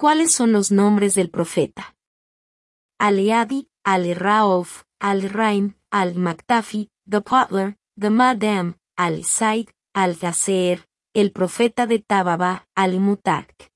¿Cuáles son los nombres del profeta? Al-Adi, Al-Raouf, Al-Raim, Al-Maktafi, The Potler, The Madam, Al-Said, Al-Ghaseer, el profeta de Tababa, Al-Mutak.